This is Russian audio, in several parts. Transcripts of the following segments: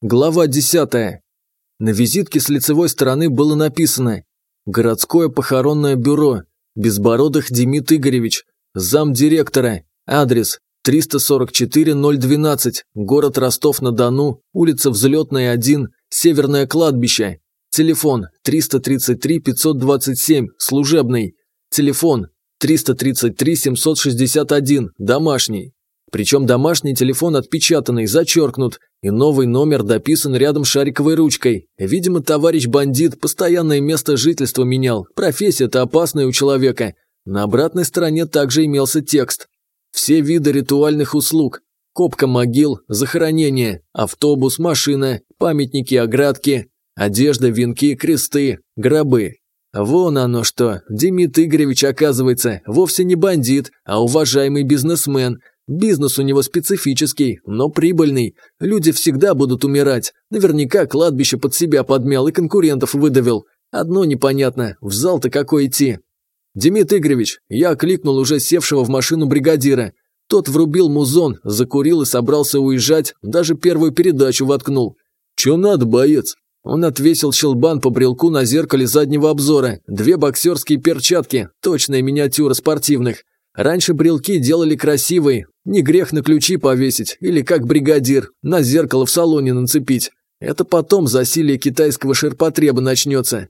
Глава 10. На визитке с лицевой стороны было написано «Городское похоронное бюро. Безбородых Демид Игоревич. Замдиректора. Адрес 344-012. Город Ростов-на-Дону. Улица Взлетная, 1. Северное кладбище. Телефон 333-527. Служебный. Телефон 333-761. Домашний. Причем домашний телефон отпечатанный, зачеркнут, и новый номер дописан рядом шариковой ручкой. Видимо, товарищ бандит постоянное место жительства менял, профессия-то опасная у человека. На обратной стороне также имелся текст. Все виды ритуальных услуг. Копка могил, захоронение, автобус, машина, памятники, оградки, одежда, венки, кресты, гробы. Вон оно что, Демид Игоревич, оказывается, вовсе не бандит, а уважаемый бизнесмен – Бизнес у него специфический, но прибыльный. Люди всегда будут умирать. Наверняка кладбище под себя подмял и конкурентов выдавил. Одно непонятно, в зал-то какой идти? Демид Игоревич, я кликнул уже севшего в машину бригадира. Тот врубил музон, закурил и собрался уезжать, даже первую передачу воткнул. «Чё надо, боец?» Он отвесил щелбан по брелку на зеркале заднего обзора, две боксерские перчатки, точная миниатюра спортивных. Раньше брелки делали красивые, не грех на ключи повесить или как бригадир, на зеркало в салоне нацепить. Это потом засилие китайского ширпотреба начнется.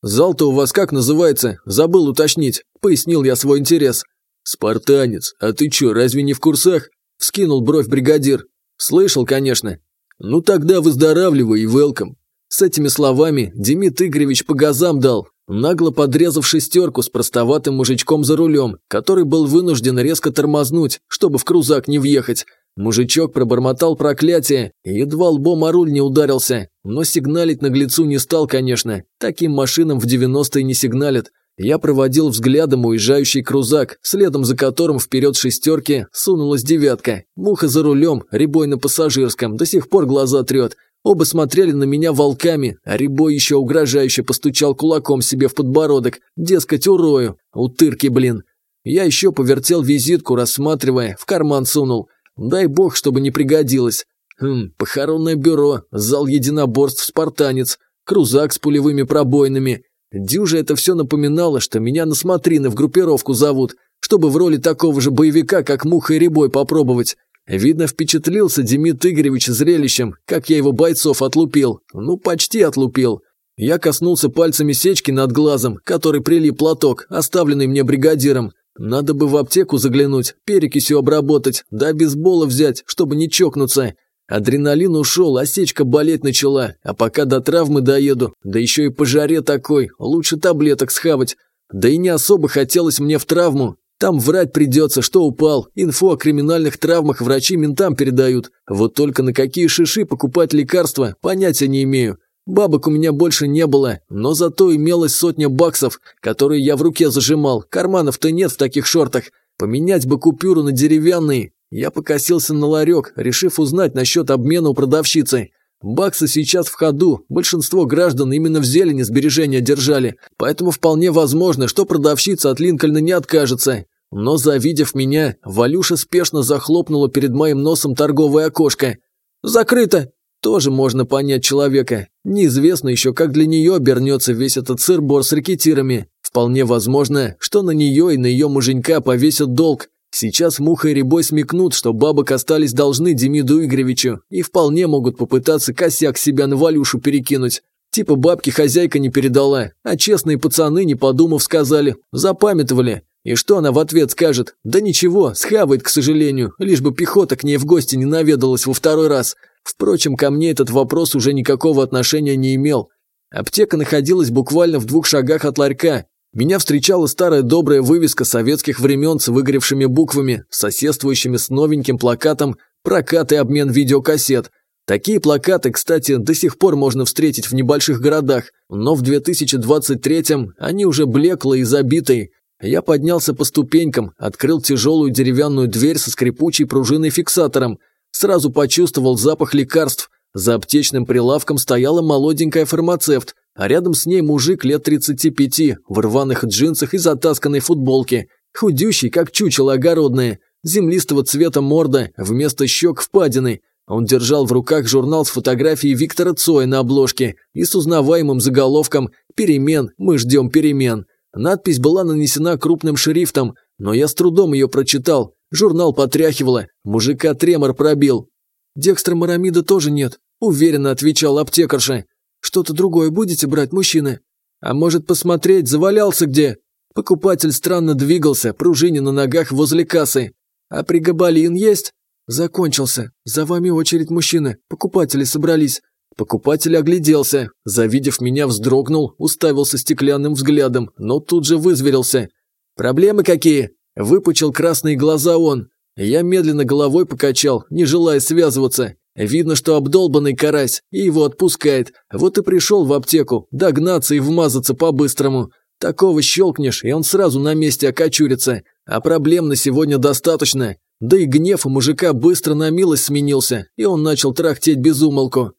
«Зал-то у вас как называется? Забыл уточнить», – пояснил я свой интерес. «Спартанец, а ты чё, разве не в курсах?» – вскинул бровь бригадир. «Слышал, конечно». «Ну тогда выздоравливай и велкам». С этими словами Демид Игоревич по газам дал, нагло подрезав шестерку с простоватым мужичком за рулем, который был вынужден резко тормознуть, чтобы в крузак не въехать. Мужичок пробормотал проклятие и едва лбом о руль не ударился, но сигналить наглецу не стал, конечно, таким машинам в 90-е не сигналят. Я проводил взглядом уезжающий крузак, следом за которым вперед шестерки сунулась девятка. Муха за рулем, ребой на пассажирском, до сих пор глаза трет – Оба смотрели на меня волками, а Рябой еще угрожающе постучал кулаком себе в подбородок, дескать, урою, утырки, блин. Я еще повертел визитку, рассматривая, в карман сунул. Дай бог, чтобы не пригодилось. Хм, похоронное бюро, зал единоборств «Спартанец», крузак с пулевыми пробоинами. Дюже это все напоминало, что меня на смотрины в группировку зовут, чтобы в роли такого же боевика, как Муха и Рябой, попробовать. Видно, впечатлился Демид Игоревич зрелищем, как я его бойцов отлупил. Ну, почти отлупил. Я коснулся пальцами сечки над глазом, который прилип платок, оставленный мне бригадиром. Надо бы в аптеку заглянуть, перекисью обработать, да бейсбола взять, чтобы не чокнуться. Адреналин ушел, а сечка болеть начала, а пока до травмы доеду, да еще и по жаре такой, лучше таблеток схавать. Да и не особо хотелось мне в травму, там врать придется, что упал. Инфу о криминальных травмах врачи ментам передают. Вот только на какие шиши покупать лекарства, понятия не имею. Бабок у меня больше не было, но зато имелась сотня баксов, которые я в руке зажимал. Карманов-то нет в таких шортах. Поменять бы купюру на деревянные. Я покосился на ларек, решив узнать насчет обмена у продавщицы. Баксы сейчас в ходу, большинство граждан именно в зелени сбережения держали, поэтому вполне возможно, что продавщица от Линкольна не откажется. Но завидев меня, Валюша спешно захлопнула перед моим носом торговое окошко. «Закрыто!» Тоже можно понять человека. Неизвестно еще, как для нее обернется весь этот сыр-бор с ракетирами. Вполне возможно, что на нее и на ее муженька повесят долг. Сейчас Муха и Рябой смекнут, что бабок остались должны Демиду Игоревичу и вполне могут попытаться косяк себя на Валюшу перекинуть. Типа бабки хозяйка не передала, а честные пацаны, не подумав, сказали, запамятовали. И что она в ответ скажет? Да ничего, схавает, к сожалению, лишь бы пехота к ней в гости не наведалась во второй раз. Впрочем, ко мне этот вопрос уже никакого отношения не имел. Аптека находилась буквально в двух шагах от ларька. Меня встречала старая добрая вывеска советских времен с выгоревшими буквами, соседствующими с новеньким плакатом «Прокат и обмен видеокассет». Такие плакаты, кстати, до сих пор можно встретить в небольших городах, но в 2023-м они уже блеклые и забитые – я поднялся по ступенькам, открыл тяжелую деревянную дверь со скрипучей пружиной-фиксатором. Сразу почувствовал запах лекарств. За аптечным прилавком стояла молоденькая фармацевт, а рядом с ней мужик лет 35, в рваных джинсах и затасканной футболке. Худющий, как чучело огородное. Землистого цвета морда, вместо щек впадины. Он держал в руках журнал с фотографией Виктора Цоя на обложке и с узнаваемым заголовком «Перемен, мы ждем перемен». Надпись была нанесена крупным шрифтом, но я с трудом ее прочитал. Журнал потряхивало, мужика тремор пробил. «Декстра Марамида тоже нет», – уверенно отвечал аптекарша. «Что-то другое будете брать, мужчины?» «А может посмотреть, завалялся где?» Покупатель странно двигался, пружине на ногах возле кассы. «А пригабалин есть?» «Закончился. За вами очередь, мужчины. Покупатели собрались». Покупатель огляделся. Завидев меня, вздрогнул, уставился стеклянным взглядом, но тут же вызверился. «Проблемы какие?» Выпучил красные глаза он. Я медленно головой покачал, не желая связываться. Видно, что обдолбанный карась, и его отпускает. Вот и пришел в аптеку, догнаться и вмазаться по-быстрому. Такого щелкнешь, и он сразу на месте окочурится. А проблем на сегодня достаточно. Да и гнев у мужика быстро на милость сменился, и он начал трахтеть без умолку.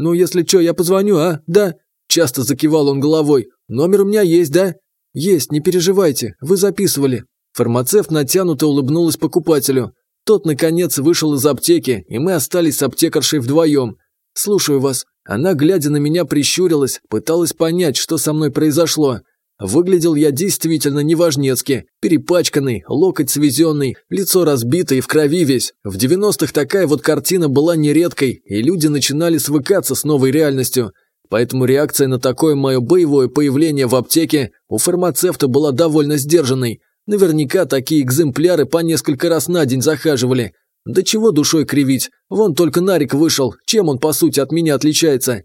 «Ну, если что, я позвоню, а? Да?» Часто закивал он головой. «Номер у меня есть, да?» «Есть, не переживайте, вы записывали». Фармацевт натянуто улыбнулась покупателю. Тот, наконец, вышел из аптеки, и мы остались с аптекаршей вдвоем. «Слушаю вас». Она, глядя на меня, прищурилась, пыталась понять, что со мной произошло. Выглядел я действительно неважнецки. Перепачканный, локоть свезенный, лицо разбитое и в крови весь. В 90-х такая вот картина была нередкой, и люди начинали свыкаться с новой реальностью. Поэтому реакция на такое мое боевое появление в аптеке у фармацевта была довольно сдержанной. Наверняка такие экземпляры по несколько раз на день захаживали. Да чего душой кривить? Вон только Нарик вышел. Чем он, по сути, от меня отличается?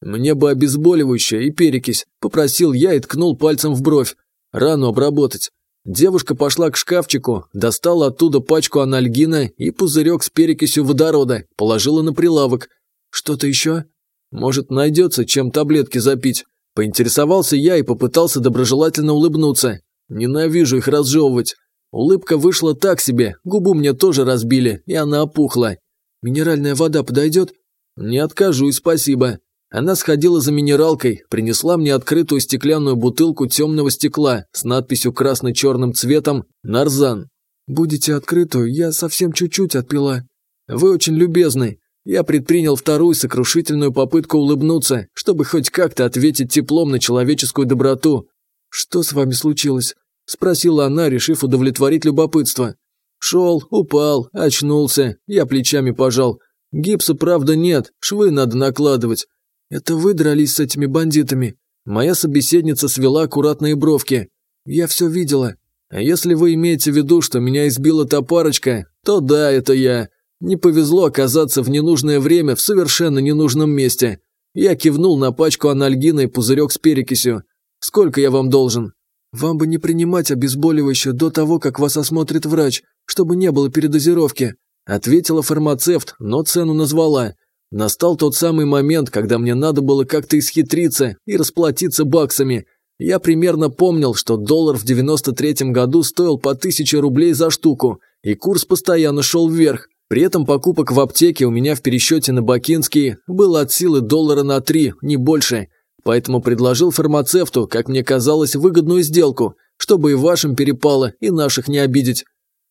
«Мне бы обезболивающее и перекись», – попросил я и ткнул пальцем в бровь. «Рану обработать». Девушка пошла к шкафчику, достала оттуда пачку анальгина и пузырек с перекисью водорода, положила на прилавок. «Что-то еще?» «Может, найдется, чем таблетки запить?» Поинтересовался я и попытался доброжелательно улыбнуться. Ненавижу их разжевывать. Улыбка вышла так себе, губу мне тоже разбили, и она опухла. «Минеральная вода подойдет?» «Не откажусь, спасибо». Она сходила за минералкой, принесла мне открытую стеклянную бутылку темного стекла с надписью красно-черным цветом «Нарзан». «Будете открытую, я совсем чуть-чуть отпила». «Вы очень любезны». Я предпринял вторую сокрушительную попытку улыбнуться, чтобы хоть как-то ответить теплом на человеческую доброту. «Что с вами случилось?» – спросила она, решив удовлетворить любопытство. «Шел, упал, очнулся, я плечами пожал. Гипса, правда, нет, швы надо накладывать. «Это вы дрались с этими бандитами?» Моя собеседница свела аккуратные бровки. «Я все видела. А если вы имеете в виду, что меня избила та парочка, то да, это я. Не повезло оказаться в ненужное время в совершенно ненужном месте. Я кивнул на пачку анальгина и пузырек с перекисью. Сколько я вам должен?» «Вам бы не принимать обезболивающее до того, как вас осмотрит врач, чтобы не было передозировки», ответила фармацевт, но цену назвала. Настал тот самый момент, когда мне надо было как-то исхитриться и расплатиться баксами. Я примерно помнил, что доллар в 93 году стоил по 1000 рублей за штуку, и курс постоянно шел вверх. При этом покупок в аптеке у меня в пересчете на бакинские было от силы доллара на 3, не больше. Поэтому предложил фармацевту, как мне казалось, выгодную сделку, чтобы и вашим перепало, и наших не обидеть.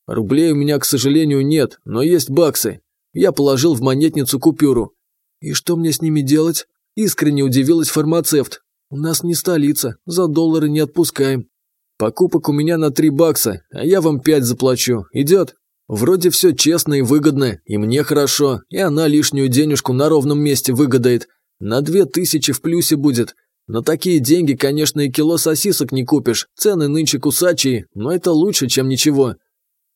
Рублей у меня, к сожалению, нет, но есть баксы, я положил в монетницу купюру. «И что мне с ними делать?» Искренне удивилась фармацевт. «У нас не столица, за доллары не отпускаем. Покупок у меня на три бакса, а я вам пять заплачу. Идет?» Вроде все честно и выгодно, и мне хорошо, и она лишнюю денежку на ровном месте выгодает. На две тысячи в плюсе будет. На такие деньги, конечно, и кило сосисок не купишь, цены нынче кусачие, но это лучше, чем ничего.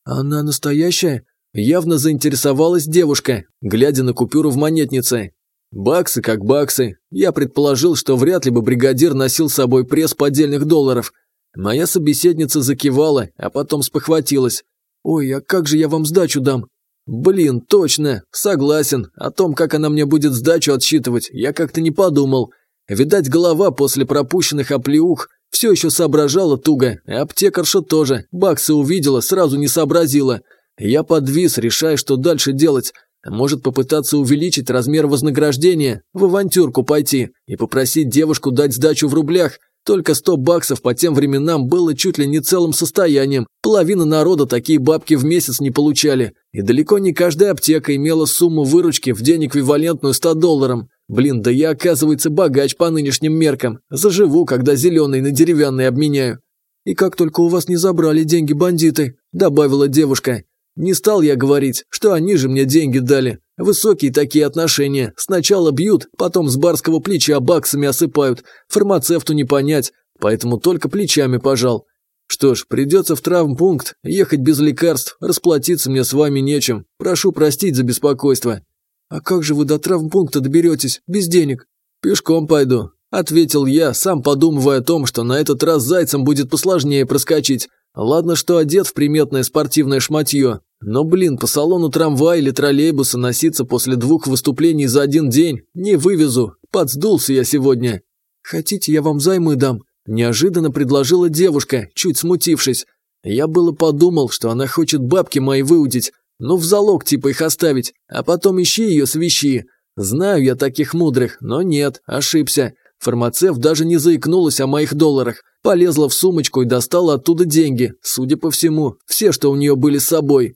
«Она настоящая?» Явно заинтересовалась девушка, глядя на купюру в монетнице. Баксы как баксы. Я предположил, что вряд ли бы бригадир носил с собой пресс поддельных долларов. Моя собеседница закивала, а потом спохватилась. «Ой, а как же я вам сдачу дам?» «Блин, точно, согласен. О том, как она мне будет сдачу отсчитывать, я как-то не подумал. Видать, голова после пропущенных оплеух все еще соображала туго, а аптекарша тоже. Баксы увидела, сразу не сообразила. Я подвис, решая, что дальше делать. Может попытаться увеличить размер вознаграждения, в авантюрку пойти и попросить девушку дать сдачу в рублях. Только 100 баксов по тем временам было чуть ли не целым состоянием. Половина народа такие бабки в месяц не получали. И далеко не каждая аптека имела сумму выручки в день эквивалентную 100 долларам. Блин, да я, оказывается, богач по нынешним меркам. Заживу, когда зеленый на деревянный обменяю. «И как только у вас не забрали деньги бандиты», – добавила девушка. «Не стал я говорить, что они же мне деньги дали. Высокие такие отношения. Сначала бьют, потом с барского плеча баксами осыпают. Фармацевту не понять, поэтому только плечами пожал. Что ж, придется в травмпункт, ехать без лекарств, расплатиться мне с вами нечем. Прошу простить за беспокойство». «А как же вы до травмпункта доберетесь, без денег?» «Пешком пойду», – ответил я, сам подумывая о том, что на этот раз зайцем будет посложнее проскочить. Ладно, что одет в приметное спортивное шматье, но, блин, по салону трамвая или троллейбуса носиться после двух выступлений за один день не вывезу. Подсдулся я сегодня. «Хотите, я вам займы дам?» – неожиданно предложила девушка, чуть смутившись. Я было подумал, что она хочет бабки мои выудить, ну, в залог типа их оставить, а потом ищи ее свищи. Знаю я таких мудрых, но нет, ошибся. Фармацевт даже не заикнулась о моих долларах. Полезла в сумочку и достала оттуда деньги. Судя по всему, все, что у нее были с собой.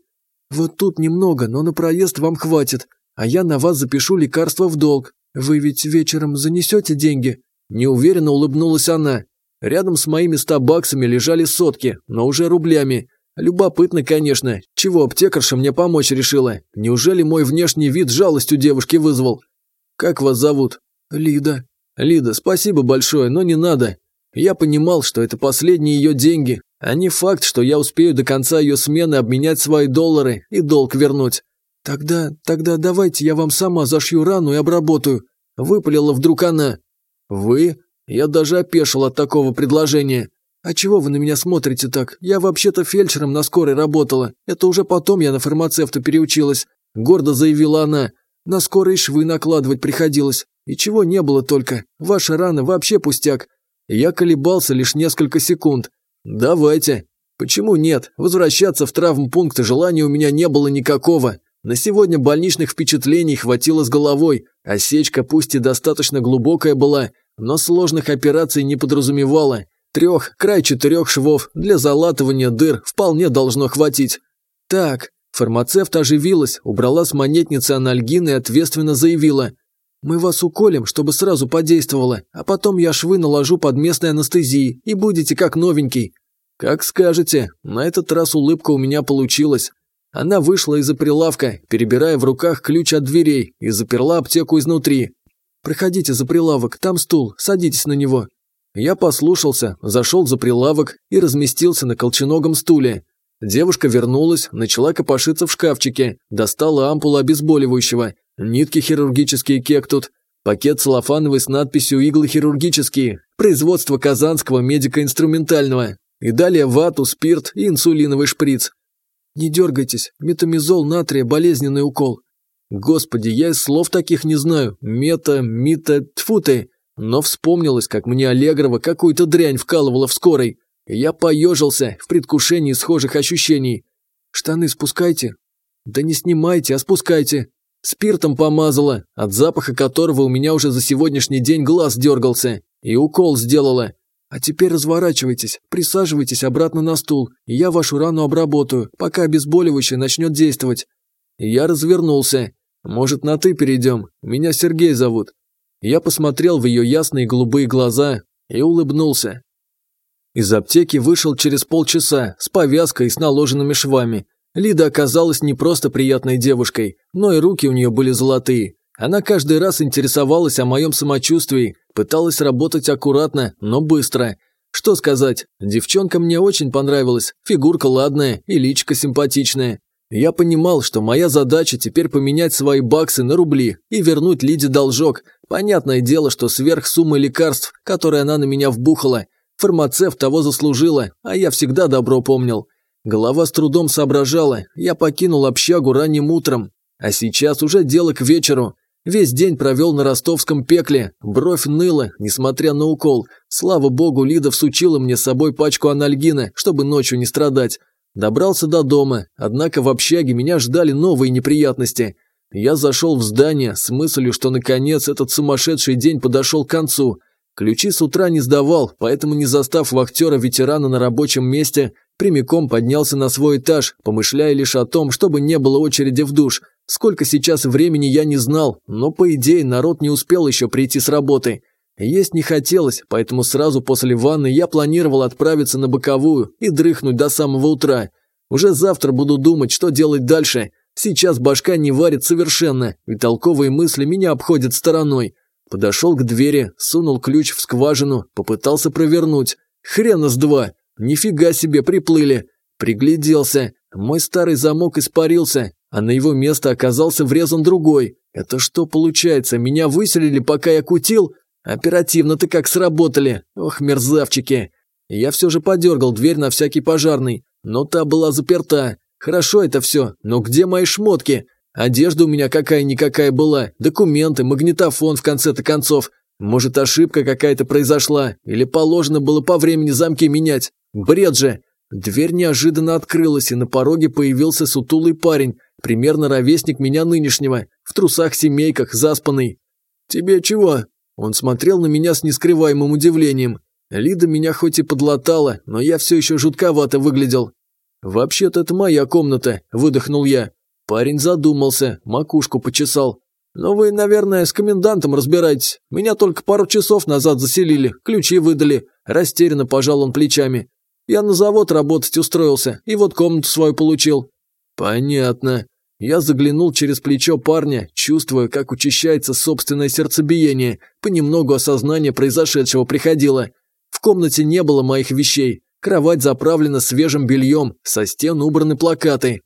«Вот тут немного, но на проезд вам хватит. А я на вас запишу лекарства в долг. Вы ведь вечером занесете деньги?» Неуверенно улыбнулась она. Рядом с моими ста баксами лежали сотки, но уже рублями. Любопытно, конечно, чего аптекарша мне помочь решила. Неужели мой внешний вид жалость у девушки вызвал? Как вас зовут? Лида. Лида, спасибо большое, но не надо. Я понимал, что это последние ее деньги, а не факт, что я успею до конца ее смены обменять свои доллары и долг вернуть. Тогда, тогда давайте я вам сама зашью рану и обработаю. Выпалила вдруг она. Вы? Я даже опешил от такого предложения. «А чего вы на меня смотрите так? Я вообще-то фельдшером на скорой работала. Это уже потом я на фармацевта переучилась», – гордо заявила она. «На скорой швы накладывать приходилось. И чего не было только. Ваша рана вообще пустяк». Я колебался лишь несколько секунд. «Давайте». «Почему нет? Возвращаться в травмпункт желания у меня не было никакого. На сегодня больничных впечатлений хватило с головой. Осечка пусть и достаточно глубокая была, но сложных операций не подразумевала. Трех, край четырех швов для залатывания дыр вполне должно хватить. Так, фармацевт оживилась, убрала с монетницы анальгин и ответственно заявила. «Мы вас уколем, чтобы сразу подействовало, а потом я швы наложу под местной анестезией, и будете как новенький». «Как скажете, на этот раз улыбка у меня получилась». Она вышла из-за прилавка, перебирая в руках ключ от дверей, и заперла аптеку изнутри. «Проходите за прилавок, там стул, садитесь на него», я послушался, зашел за прилавок и разместился на колченогом стуле. Девушка вернулась, начала копошиться в шкафчике, достала ампулу обезболивающего, нитки хирургические кектут, пакет целлофановый с надписью «Иглы хирургические», производство Казанского медико-инструментального, и далее вату, спирт и инсулиновый шприц. «Не дергайтесь, метамизол натрия, болезненный укол». Господи, я из слов таких не знаю. Мета, мита, тьфу ты. Но вспомнилось, как мне Аллегрова какую-то дрянь вкалывала в скорой. Я поежился в предвкушении схожих ощущений. «Штаны спускайте». «Да не снимайте, а спускайте». Спиртом помазала, от запаха которого у меня уже за сегодняшний день глаз дергался. И укол сделала. А теперь разворачивайтесь, присаживайтесь обратно на стул, и я вашу рану обработаю, пока обезболивающее начнет действовать. Я развернулся. Может, на «ты» перейдем? Меня Сергей зовут. Я посмотрел в ее ясные голубые глаза и улыбнулся. Из аптеки вышел через полчаса с повязкой и с наложенными швами. Лида оказалась не просто приятной девушкой, но и руки у нее были золотые. Она каждый раз интересовалась о моем самочувствии, пыталась работать аккуратно, но быстро. Что сказать, девчонка мне очень понравилась, фигурка ладная и личка симпатичная. Я понимал, что моя задача теперь поменять свои баксы на рубли и вернуть Лиде должок. Понятное дело, что сверх суммы лекарств, которые она на меня вбухала, фармацевт того заслужила, а я всегда добро помнил. Голова с трудом соображала, я покинул общагу ранним утром, а сейчас уже дело к вечеру. Весь день провел на ростовском пекле, бровь ныла, несмотря на укол. Слава богу, Лида всучила мне с собой пачку анальгина, чтобы ночью не страдать. Добрался до дома, однако в общаге меня ждали новые неприятности. Я зашел в здание с мыслью, что наконец этот сумасшедший день подошел к концу. Ключи с утра не сдавал, поэтому не застав вахтера-ветерана на рабочем месте, прямиком поднялся на свой этаж, помышляя лишь о том, чтобы не было очереди в душ. Сколько сейчас времени я не знал, но по идее народ не успел еще прийти с работы. Есть не хотелось, поэтому сразу после ванны я планировал отправиться на боковую и дрыхнуть до самого утра. Уже завтра буду думать, что делать дальше. Сейчас башка не варит совершенно, и толковые мысли меня обходят стороной. Подошел к двери, сунул ключ в скважину, попытался провернуть. Хрена с два! Нифига себе приплыли! Пригляделся. Мой старый замок испарился, а на его место оказался врезан другой. Это что получается, меня выселили, пока я кутил? Оперативно-то как сработали. Ох, мерзавчики. Я все же подергал дверь на всякий пожарный, но та была заперта. Хорошо это все, но где мои шмотки? Одежда у меня какая-никакая была, документы, магнитофон в конце-то концов. Может, ошибка какая-то произошла, или положено было по времени замки менять. Бред же! Дверь неожиданно открылась, и на пороге появился сутулый парень, примерно ровесник меня нынешнего, в трусах-семейках, заспанный. «Тебе чего?» Он смотрел на меня с нескрываемым удивлением. Лида меня хоть и подлатала, но я все еще жутковато выглядел. «Вообще-то это моя комната», – выдохнул я. Парень задумался, макушку почесал. «Но вы, наверное, с комендантом разбираетесь. Меня только пару часов назад заселили, ключи выдали». Растерянно пожал он плечами. «Я на завод работать устроился, и вот комнату свою получил». «Понятно». Я заглянул через плечо парня, чувствуя, как учащается собственное сердцебиение. Понемногу осознание произошедшего приходило. В комнате не было моих вещей. Кровать заправлена свежим бельем, со стен убраны плакаты.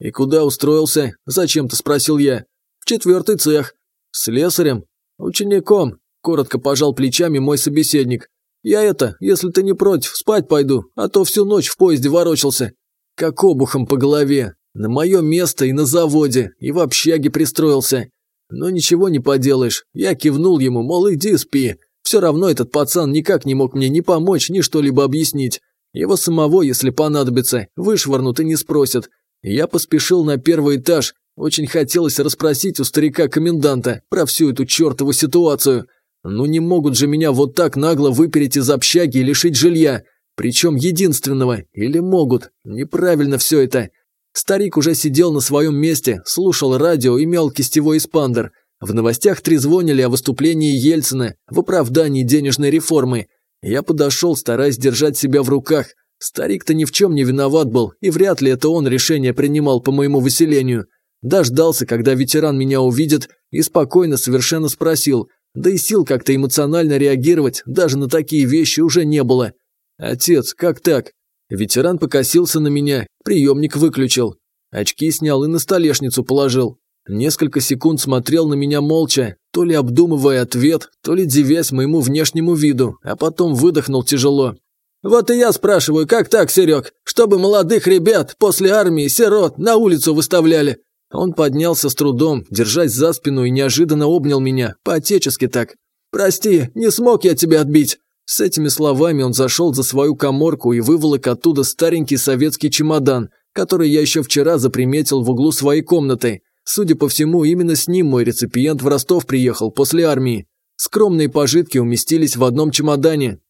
«И куда устроился?» – зачем-то спросил я. «В четвертый цех». «Слесарем?» «Учеником», – коротко пожал плечами мой собеседник. «Я это, если ты не против, спать пойду, а то всю ночь в поезде ворочался». Как обухом по голове. На мое место и на заводе, и в общаге пристроился. Но ничего не поделаешь. Я кивнул ему, мол, иди спи. Все равно этот пацан никак не мог мне ни помочь, ни что-либо объяснить. Его самого, если понадобится, вышвырнут и не спросят. Я поспешил на первый этаж. Очень хотелось расспросить у старика-коменданта про всю эту чертову ситуацию. Ну не могут же меня вот так нагло выпереть из общаги и лишить жилья. Причем единственного. Или могут. Неправильно все это. Старик уже сидел на своем месте, слушал радио и мял кистевой эспандер. В новостях трезвонили о выступлении Ельцина в оправдании денежной реформы. Я подошел, стараясь держать себя в руках, Старик-то ни в чем не виноват был, и вряд ли это он решение принимал по моему выселению. Дождался, когда ветеран меня увидит, и спокойно совершенно спросил, да и сил как-то эмоционально реагировать даже на такие вещи уже не было. «Отец, как так?» Ветеран покосился на меня, приемник выключил. Очки снял и на столешницу положил. Несколько секунд смотрел на меня молча, то ли обдумывая ответ, то ли дивясь моему внешнему виду, а потом выдохнул тяжело. Вот и я спрашиваю, как так, Серег? Чтобы молодых ребят после армии сирот на улицу выставляли. Он поднялся с трудом, держась за спину и неожиданно обнял меня, по-отечески так. «Прости, не смог я тебя отбить». С этими словами он зашел за свою коморку и выволок оттуда старенький советский чемодан, который я еще вчера заприметил в углу своей комнаты. Судя по всему, именно с ним мой реципиент в Ростов приехал после армии. Скромные пожитки уместились в одном чемодане,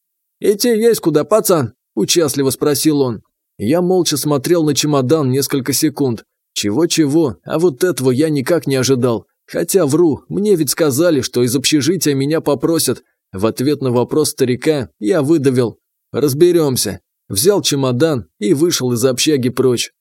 «Идти есть куда, пацан?» – участливо спросил он. Я молча смотрел на чемодан несколько секунд. Чего-чего, а вот этого я никак не ожидал. Хотя вру, мне ведь сказали, что из общежития меня попросят. В ответ на вопрос старика я выдавил. «Разберемся». Взял чемодан и вышел из общаги прочь.